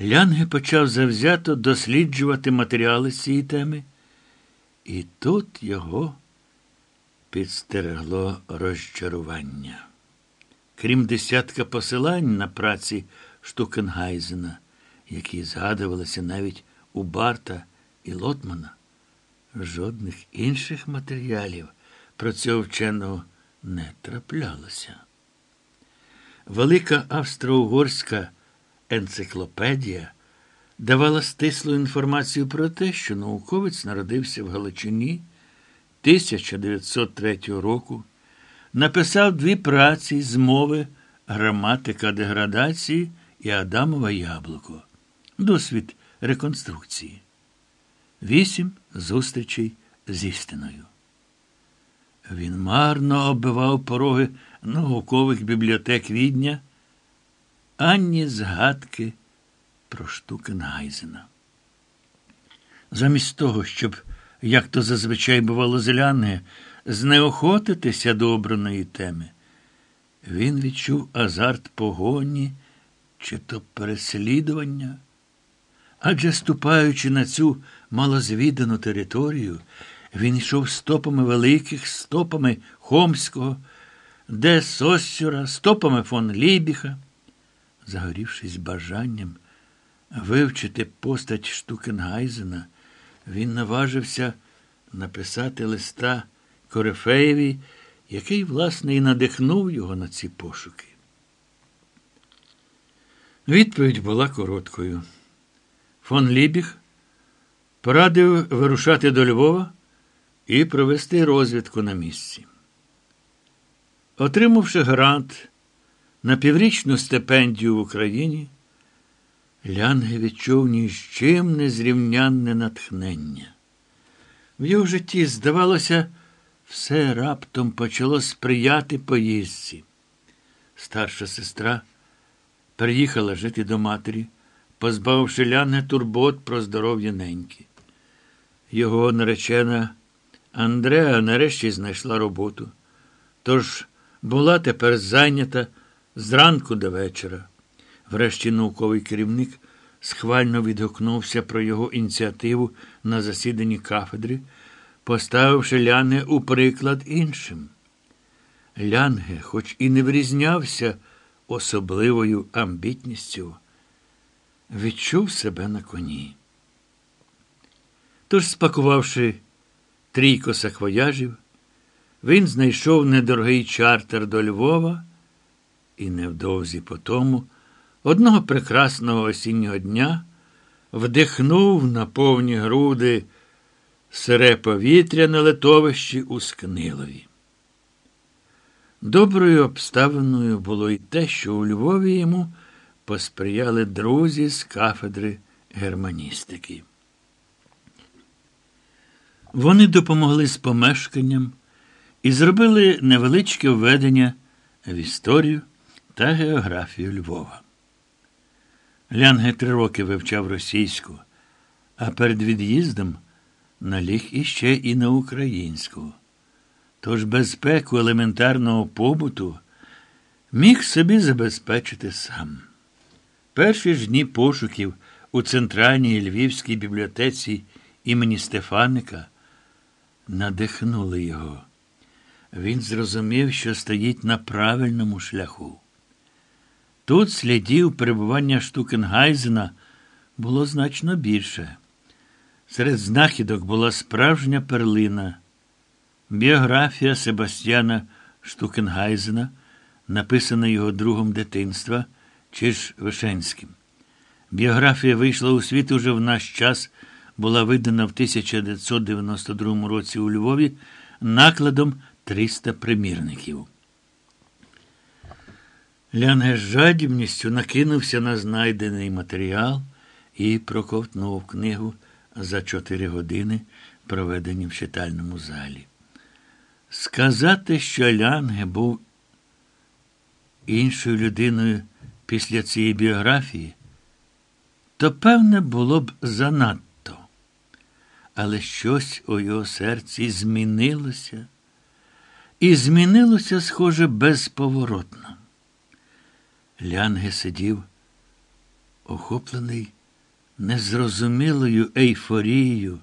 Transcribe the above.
Лянге почав завзято досліджувати матеріали з цієї теми, і тут його підстерегло розчарування. Крім десятка посилань на праці Штукенгайзена, які згадувалися навіть у Барта і Лотмана, жодних інших матеріалів про цього вченого не траплялося. Велика австро-угорська енциклопедія давала стислу інформацію про те, що науковець народився в Галичині 1903 року, написав дві праці з мови граматика деградації і Адамове яблуко. Досвід реконструкції. Вісім зустрічей з істиною. Він марно оббивав пороги наукових бібліотек відня, ані згадки про Штукенгайзена. Замість того, щоб, як то зазвичай бувало зеляне, знеохотитися до обраної теми, він відчув азарт погоні чи то переслідування. Адже ступаючи на цю малозвідану територію, він йшов стопами великих, стопами Хомського, де Соссюра, стопами фон Лібіха, загорівшись бажанням вивчити постать Штукенгайзена, він наважився написати листа Корифеєві, який, власне, і надихнув його на ці пошуки. Відповідь була короткою. Фон Лібіг порадив вирушати до Львова і провести розвідку на місці. Отримавши грант на піврічну стипендію в Україні, Лянге відчув ні з чим незрівнянне натхнення. В його житті, здавалося, все раптом почало сприяти поїздці. Старша сестра переїхала жити до матері, позбавивши Лянге турбот про здоров'я неньки. Його наречена Андреа нарешті знайшла роботу, тож була тепер зайнята зранку до вечора. Врешті науковий керівник схвально відгукнувся про його ініціативу на засіданні кафедри, поставивши Лянге у приклад іншим. Лянге, хоч і не врізнявся особливою амбітністю, відчув себе на коні. Тож, спакувавши трійко саквояжів, він знайшов недорогий чартер до Львова і невдовзі по тому, одного прекрасного осіннього дня, вдихнув на повні груди сире повітря на литовищі у Скнилові. Доброю обставиною було й те, що у Львові йому посприяли друзі з кафедри германістики. Вони допомогли з помешканням і зробили невеличке введення в історію та географію Львова. Лянге три роки вивчав російську, а перед від'їздом наліг іще і на українську. Тож безпеку елементарного побуту міг собі забезпечити сам. Перші ж дні пошуків у центральній Львівській бібліотеці імені Стефаника надихнули його. Він зрозумів, що стоїть на правильному шляху. Тут слідів перебування Штукенгайзена було значно більше. Серед знахідок була справжня перлина. Біографія Себастьяна Штукенгайзена, написана його другом дитинства чи ж Вишенським. Біографія вийшла у світ уже в наш час була видана в 1992 році у Львові накладом 300 примірників. Лянге з жадібністю накинувся на знайдений матеріал і проковтнув книгу за чотири години, проведені в читальному залі. Сказати, що Лянге був іншою людиною після цієї біографії, то певне було б занадто але щось у його серці змінилося, і змінилося, схоже, безповоротно. Лянге сидів охоплений незрозумілою ейфорією,